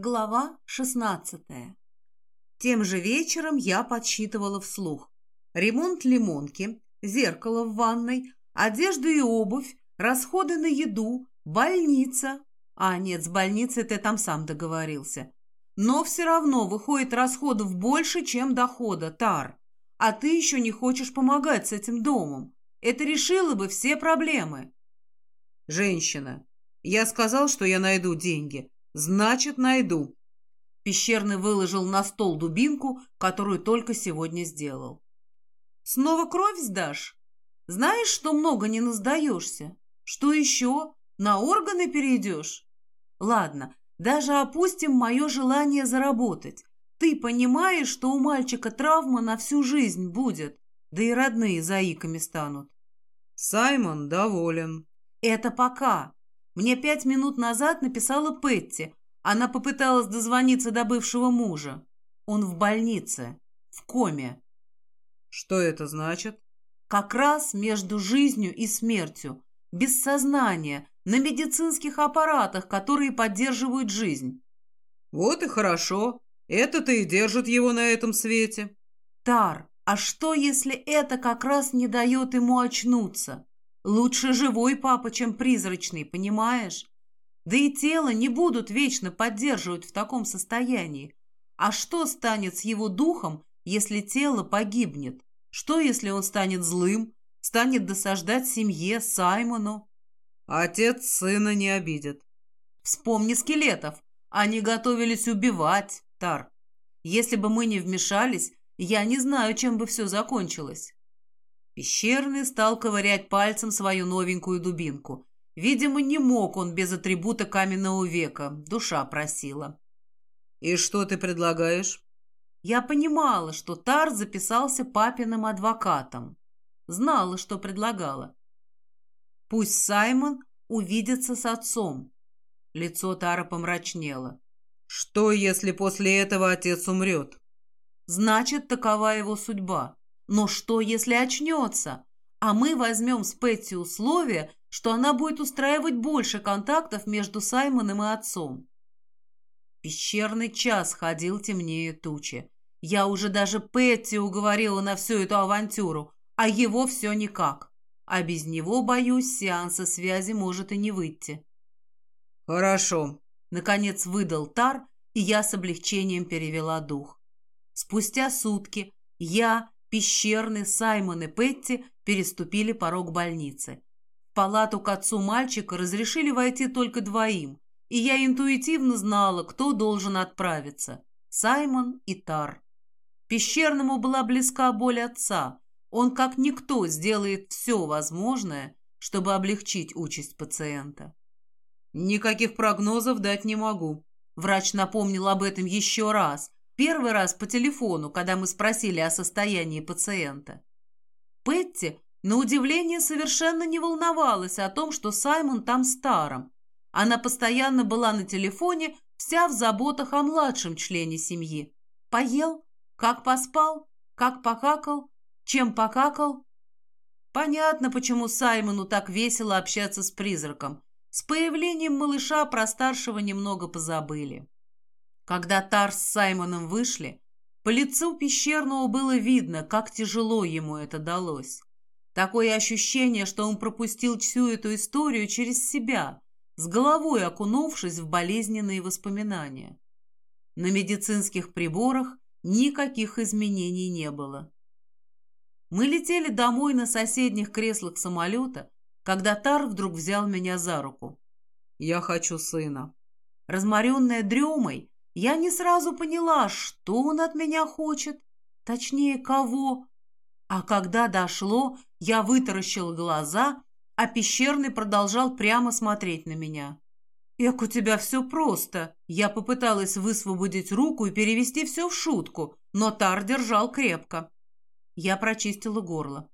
Глава шестнадцатая. Тем же вечером я подсчитывала вслух. Ремонт лимонки, зеркало в ванной, одежду и обувь, расходы на еду, больница. А нет, с больницей ты там сам договорился. Но все равно выходит расходов больше, чем дохода, Тар. А ты еще не хочешь помогать с этим домом. Это решило бы все проблемы. Женщина, я сказал, что я найду деньги. Значит, найду. Пещерный выложил на стол дубинку, которую только сегодня сделал. Снова кровь сдашь? Знаешь, что много не наздаешься? Что еще? На органы перейдешь? Ладно, даже опустим мое желание заработать. Ты понимаешь, что у мальчика травма на всю жизнь будет, да и родные заиками станут. Саймон доволен. Это пока. Мне пять минут назад написала Петти. Она попыталась дозвониться до бывшего мужа. Он в больнице, в коме. Что это значит? Как раз между жизнью и смертью. Без сознания, на медицинских аппаратах, которые поддерживают жизнь. Вот и хорошо. Это-то и держит его на этом свете. Тар, а что, если это как раз не дает ему очнуться? Лучше живой папа, чем призрачный, понимаешь? Да и тело не будут вечно поддерживать в таком состоянии. А что станет с его духом, если тело погибнет? Что, если он станет злым, станет досаждать семье, Саймону? Отец сына не обидит. Вспомни скелетов. Они готовились убивать, Тар. Если бы мы не вмешались, я не знаю, чем бы все закончилось. Пещерный стал ковырять пальцем свою новенькую дубинку. Видимо, не мог он без атрибута каменного века. Душа просила. «И что ты предлагаешь?» Я понимала, что Тар записался папиным адвокатом. Знала, что предлагала. Пусть Саймон увидится с отцом. Лицо Тара помрачнело. Что, если после этого отец умрет? Значит, такова его судьба. Но что, если очнется? А мы возьмем с Пэтти условие, что она будет устраивать больше контактов между Саймоном и отцом. Пещерный час ходил темнее тучи. Я уже даже Пэтти уговорила на всю эту авантюру, а его все никак. А без него, боюсь, сеанса связи может и не выйти. «Хорошо», — наконец выдал Тар, и я с облегчением перевела дух. Спустя сутки я, Пещерный, Саймон и Петти переступили порог больницы. В палату к отцу мальчика разрешили войти только двоим, и я интуитивно знала, кто должен отправиться – Саймон и Тар. Пещерному была близка боль отца. Он, как никто, сделает все возможное, чтобы облегчить участь пациента. «Никаких прогнозов дать не могу», – врач напомнил об этом еще раз – Первый раз по телефону, когда мы спросили о состоянии пациента. Петти, на удивление, совершенно не волновалась о том, что Саймон там старом. Она постоянно была на телефоне, вся в заботах о младшем члене семьи. Поел? Как поспал? Как покакал? Чем покакал? Понятно, почему Саймону так весело общаться с призраком. С появлением малыша про старшего немного позабыли. Когда Тар с Саймоном вышли, по лицу пещерного было видно, как тяжело ему это далось. Такое ощущение, что он пропустил всю эту историю через себя, с головой окунувшись в болезненные воспоминания. На медицинских приборах никаких изменений не было. Мы летели домой на соседних креслах самолета, когда Тар вдруг взял меня за руку. «Я хочу сына». Разморенная дремой, я не сразу поняла, что он от меня хочет, точнее, кого. А когда дошло, я вытаращила глаза, а пещерный продолжал прямо смотреть на меня. «Эк, у тебя все просто!» Я попыталась высвободить руку и перевести все в шутку, но Тар держал крепко. Я прочистила горло.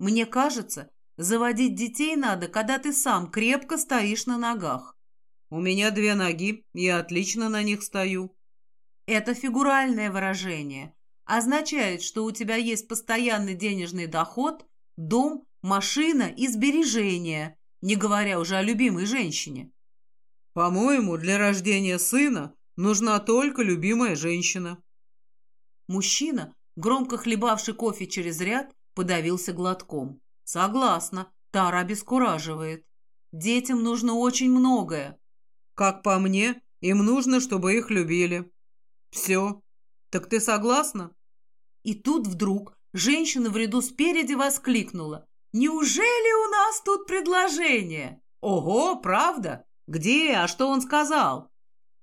«Мне кажется, заводить детей надо, когда ты сам крепко стоишь на ногах. У меня две ноги, я отлично на них стою. Это фигуральное выражение. Означает, что у тебя есть постоянный денежный доход, дом, машина и сбережения, не говоря уже о любимой женщине. По-моему, для рождения сына Нужна только любимая женщина. Мужчина, громко хлебавший кофе через ряд, подавился глотком. Согласна, Тара обескураживает. Детям нужно очень многое. Как по мне, им нужно, чтобы их любили. Все. Так ты согласна? И тут вдруг женщина в ряду спереди воскликнула. «Неужели у нас тут предложение?» «Ого, правда? Где? А что он сказал?»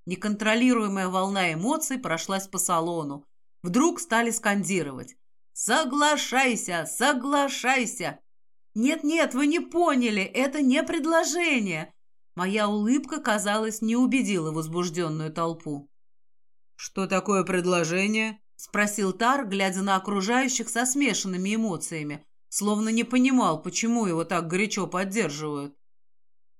Неконтролируемая волна эмоций прошлась по салону. Вдруг стали скандировать. «Соглашайся! Соглашайся!» «Нет-нет, вы не поняли, это не предложение!» Моя улыбка, казалось, не убедила возбужденную толпу. «Что такое предложение?» — спросил Тар, глядя на окружающих со смешанными эмоциями, словно не понимал, почему его так горячо поддерживают.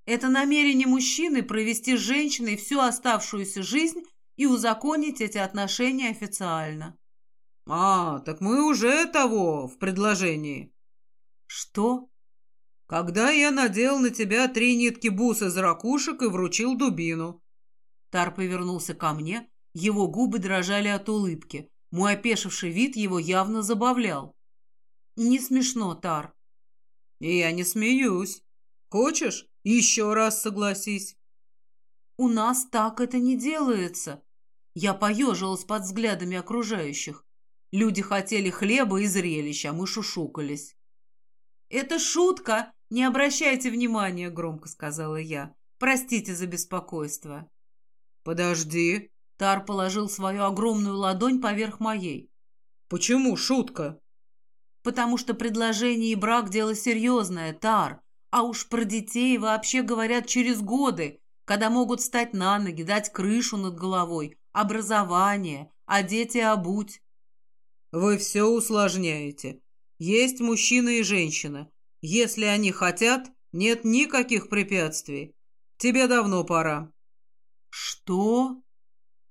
Это намерение мужчины провести с женщиной всю оставшуюся жизнь и узаконить эти отношения официально. «А, так мы уже того в предложении». «Что?» «Когда я надел на тебя три нитки бус из ракушек и вручил дубину». Тар повернулся ко мне, его губы дрожали от улыбки. Мой опешивший вид его явно забавлял. «Не смешно, Тар». «И я не смеюсь. Хочешь, еще раз согласись?» «У нас так это не делается». Я поежилась под взглядами окружающих. Люди хотели хлеба и зрелища, а мы шушукались. «Это шутка! Не обращайте внимания!» — громко сказала я. «Простите за беспокойство». «Подожди!» — Тар положил свою огромную ладонь поверх моей. «Почему шутка?» «Потому что предложение и брак — дело серьезное, Тар. А уж про детей вообще говорят через годы, когда могут встать на ноги, дать крышу над головой, образование, а дети обуть. Вы все усложняете. Есть мужчина и женщина. Если они хотят, нет никаких препятствий. Тебе давно пора. Что?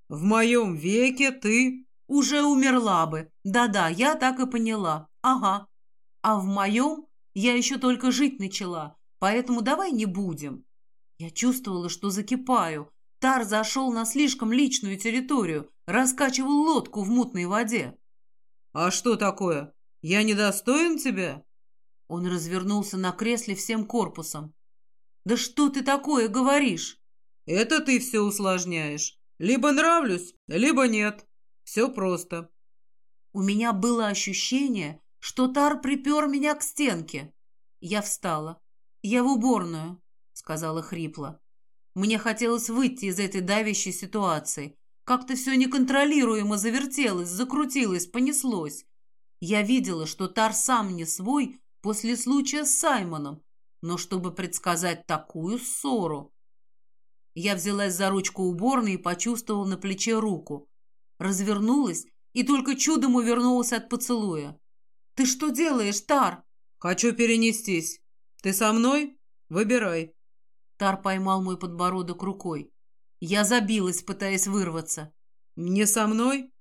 В моем веке ты... Уже умерла бы. Да-да, я так и поняла. Ага. А в моем я еще только жить начала, поэтому давай не будем. Я чувствовала, что закипаю. Тар зашел на слишком личную территорию, раскачивал лодку в мутной воде. «А что такое? Я недостоин тебя?» Он развернулся на кресле всем корпусом. «Да что ты такое говоришь?» «Это ты все усложняешь. Либо нравлюсь, либо нет. Все просто». У меня было ощущение, что Тар припер меня к стенке. Я встала. «Я в уборную», — сказала хрипло. Мне хотелось выйти из этой давящей ситуации, как-то все неконтролируемо завертелось, закрутилось, понеслось. Я видела, что Тар сам не свой после случая с Саймоном, но чтобы предсказать такую ссору... Я взялась за ручку уборной и почувствовала на плече руку. Развернулась и только чудом увернулась от поцелуя. «Ты что делаешь, Тар?» «Хочу перенестись. Ты со мной? Выбирай». Тар поймал мой подбородок рукой. Я забилась, пытаясь вырваться. «Не со мной?»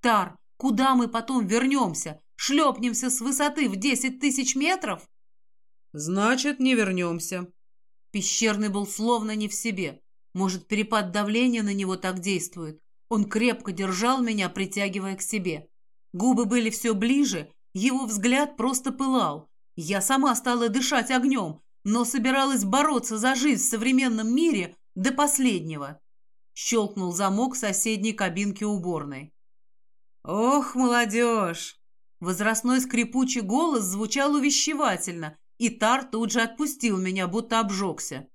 «Тар, куда мы потом вернемся? Шлепнемся с высоты в десять тысяч метров?» «Значит, не вернемся». Пещерный был словно не в себе. Может, перепад давления на него так действует. Он крепко держал меня, притягивая к себе. Губы были все ближе, его взгляд просто пылал. Я сама стала дышать огнем, но собиралась бороться за жизнь в современном мире, до последнего. Щелкнул замок соседней кабинки уборной. «Ох, молодежь!» Возрастной скрипучий голос звучал увещевательно, и Тар тут же отпустил меня, будто обжегся.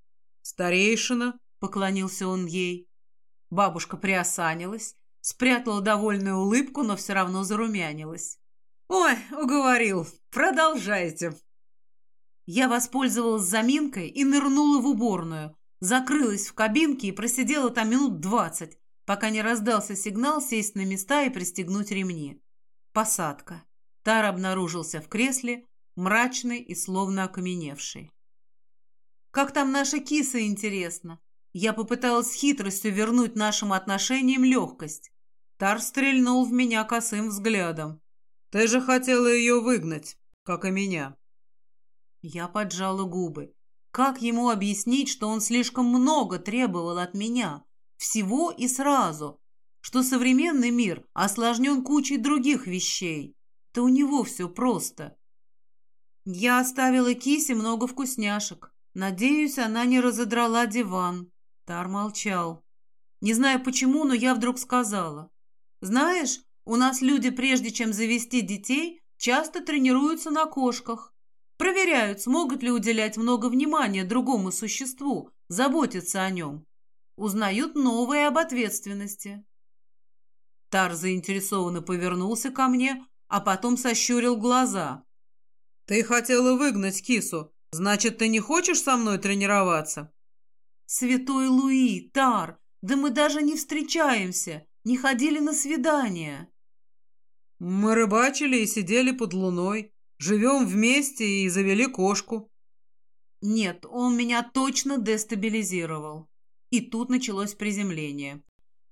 «Старейшина!» — поклонился он ей. Бабушка приосанилась, спрятала довольную улыбку, но все равно зарумянилась. «Ой, уговорил. Продолжайте». Я воспользовалась заминкой и нырнула в уборную, Закрылась в кабинке и просидела там минут двадцать, пока не раздался сигнал сесть на места и пристегнуть ремни. Посадка. Тар обнаружился в кресле, мрачный и словно окаменевший. «Как там наша киса, интересно?» Я попыталась хитростью вернуть нашим отношениям легкость. Тар стрельнул в меня косым взглядом. «Ты же хотела ее выгнать, как и меня». Я поджала губы. Как ему объяснить, что он слишком много требовал от меня? всего и сразу, что современный мир осложнен кучей других вещей. То у него все просто. Я оставила кисе много вкусняшек. Надеюсь, она не разодрала диван. Тар молчал. Не знаю почему, но я вдруг сказала. Знаешь, у нас люди, прежде чем завести детей, часто тренируются на кошках. Проверяют, смогут ли уделять много внимания другому существу, заботиться о нем. Узнают новое об ответственности. Тар заинтересованно повернулся ко мне, а потом сощурил глаза. «Ты хотела выгнать кису. Значит, ты не хочешь со мной тренироваться?» «Святой Луи, Тар, да мы даже не встречаемся, не ходили на свидания». «Мы рыбачили и сидели под луной, живем вместе и завели кошку». «Нет, он меня точно дестабилизировал». И тут началось приземление.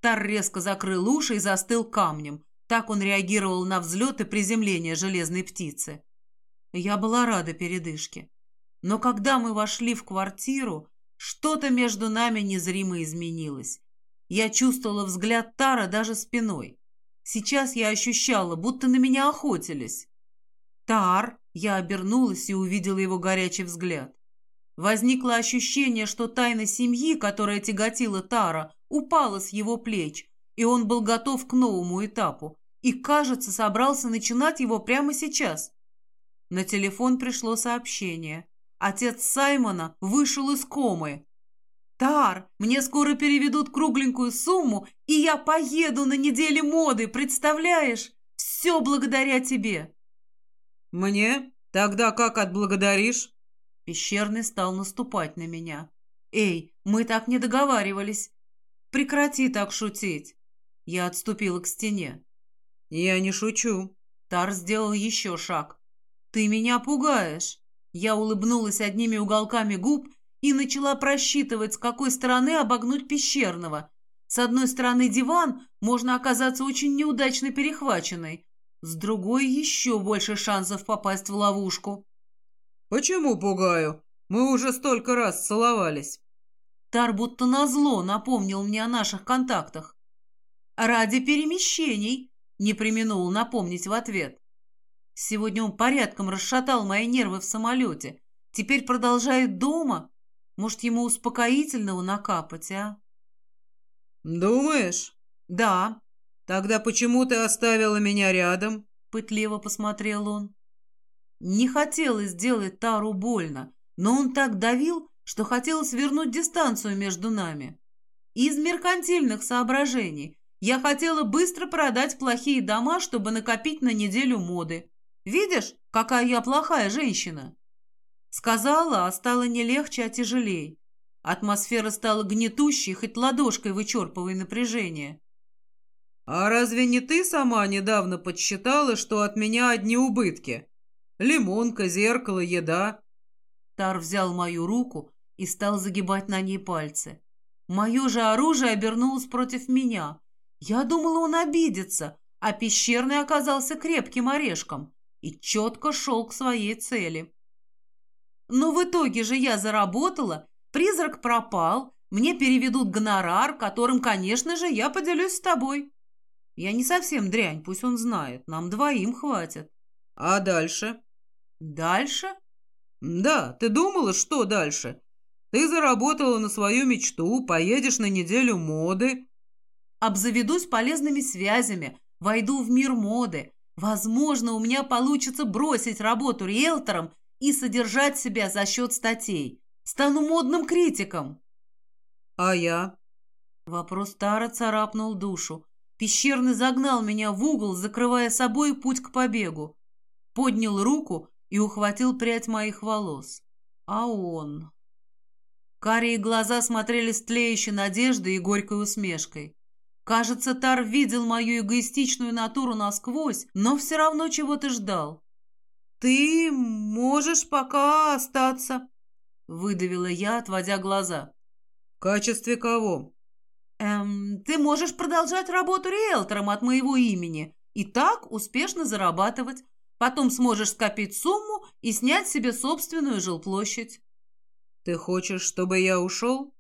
Тар резко закрыл уши и застыл камнем. Так он реагировал на взлет и приземление железной птицы. Я была рада передышке. Но когда мы вошли в квартиру, что-то между нами незримо изменилось. Я чувствовала взгляд Тара даже спиной. Сейчас я ощущала, будто на меня охотились. «Тар!» — я обернулась и увидела его горячий взгляд. Возникло ощущение, что тайна семьи, которая тяготила Тара, упала с его плеч, и он был готов к новому этапу, и, кажется, собрался начинать его прямо сейчас. На телефон пришло сообщение. Отец Саймона вышел из комы. «Тар, мне скоро переведут кругленькую сумму, и я поеду на неделе моды, представляешь? Все благодаря тебе!» «Мне? Тогда как отблагодаришь?» Пещерный стал наступать на меня. «Эй, мы так не договаривались. Прекрати так шутить!» Я отступила к стене. «Я не шучу». Тар сделал еще шаг. «Ты меня пугаешь!» Я улыбнулась одними уголками губ и начала просчитывать, с какой стороны обогнуть пещерного. С одной стороны диван, можно оказаться очень неудачно перехваченной. С другой еще больше шансов попасть в ловушку. «Почему пугаю? Мы уже столько раз целовались». Тар будто назло напомнил мне о наших контактах. «Ради перемещений», — не применул напомнить в ответ. Сегодня он порядком расшатал мои нервы в самолете. Теперь продолжает дома. Может, ему успокоительного накапать, а? Думаешь? Да. Тогда почему ты оставила меня рядом? Пытливо посмотрел он. Не хотелось сделать Тару больно, но он так давил, что хотелось вернуть дистанцию между нами. Из меркантильных соображений я хотела быстро продать плохие дома, чтобы накопить на неделю моды. Видишь, какая я плохая женщина?» Сказала, а стало не легче, а тяжелей. Атмосфера стала гнетущей, хоть ладошкой вычерпывая напряжение. «А разве не ты сама недавно подсчитала, что от меня одни убытки? Лимонка, зеркало, еда?» Тар взял мою руку и стал загибать на ней пальцы. Мое же оружие обернулось против меня. Я думала, он обидится, а пещерный оказался крепким орешком и четко шел к своей цели. Но в итоге же я заработала, призрак пропал, мне переведут гонорар, которым, конечно же, я поделюсь с тобой. Я не совсем дрянь, пусть он знает, нам двоим хватит. А дальше? Дальше? Да, ты думала, что дальше? Ты заработала на свою мечту, поедешь на неделю моды. Обзаведусь полезными связями, войду в мир моды, Возможно, у меня получится бросить работу риэлтором и содержать себя за счет статей. Стану модным критиком. А я? Вопрос Тара царапнул душу. Пещерный загнал меня в угол, закрывая собой путь к побегу. Поднял руку и ухватил прядь моих волос. А он... Карие глаза смотрели с тлеющей надеждой и горькой усмешкой. Кажется, Тар видел мою эгоистичную натуру насквозь, но все равно чего-то ждал. «Ты можешь пока остаться», — выдавила я, отводя глаза. «В качестве кого?» «Эм, ты можешь продолжать работу риэлтором от моего имени и так успешно зарабатывать. Потом сможешь скопить сумму и снять себе собственную жилплощадь». «Ты хочешь, чтобы я ушел?»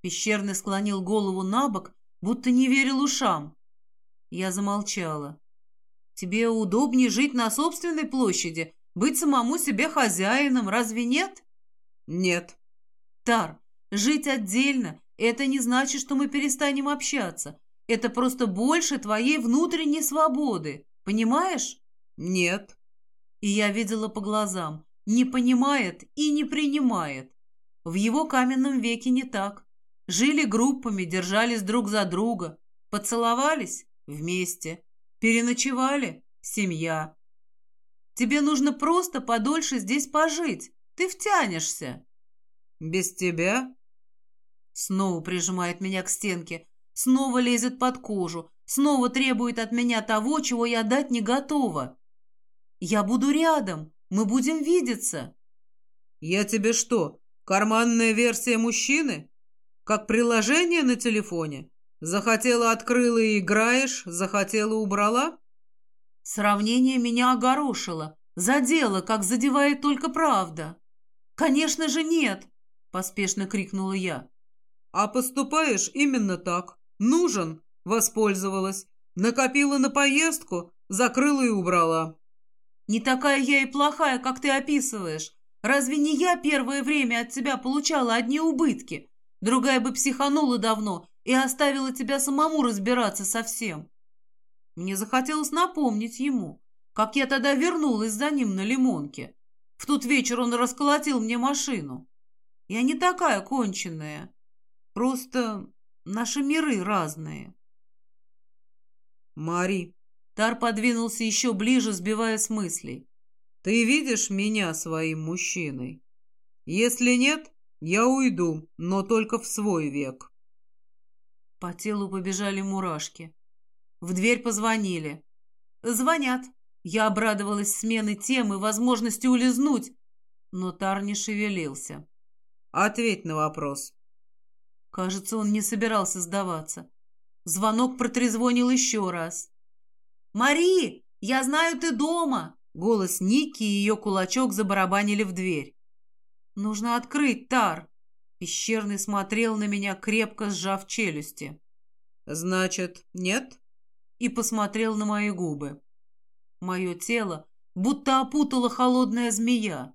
Пещерный склонил голову на бок, будто не верил ушам. Я замолчала. Тебе удобнее жить на собственной площади, быть самому себе хозяином, разве нет? Нет. Тар, жить отдельно – это не значит, что мы перестанем общаться. Это просто больше твоей внутренней свободы. Понимаешь? Нет. И я видела по глазам. Не понимает и не принимает. В его каменном веке не так. Жили группами, держались друг за друга. Поцеловались – вместе. Переночевали – семья. Тебе нужно просто подольше здесь пожить. Ты втянешься. Без тебя? Снова прижимает меня к стенке. Снова лезет под кожу. Снова требует от меня того, чего я дать не готова. Я буду рядом. Мы будем видеться. Я тебе что, карманная версия мужчины? Как приложение на телефоне? Захотела открыла и играешь, захотела убрала? Сравнение меня огорошило, задело, как задевает только правда. «Конечно же нет!» – поспешно крикнула я. «А поступаешь именно так. Нужен!» – воспользовалась. Накопила на поездку, закрыла и убрала. «Не такая я и плохая, как ты описываешь. Разве не я первое время от тебя получала одни убытки? Другая бы психанула давно и оставила тебя самому разбираться со всем. Мне захотелось напомнить ему, как я тогда вернулась за ним на лимонке. В тот вечер он расколотил мне машину. Я не такая конченная. Просто наши миры разные. Мари. Тар подвинулся еще ближе, сбивая с мыслей. Ты видишь меня своим мужчиной? Если нет, я уйду, но только в свой век. По телу побежали мурашки. В дверь позвонили. Звонят. Я обрадовалась смены темы, возможности улизнуть, но Тар не шевелился. Ответь на вопрос. Кажется, он не собирался сдаваться. Звонок протрезвонил еще раз. «Мари, я знаю, ты дома!» Голос Ники и ее кулачок забарабанили в дверь. «Нужно открыть, Тар!» Пещерный смотрел на меня, крепко сжав челюсти. «Значит, нет?» и посмотрел на мои губы. Мое тело будто опутала холодная змея.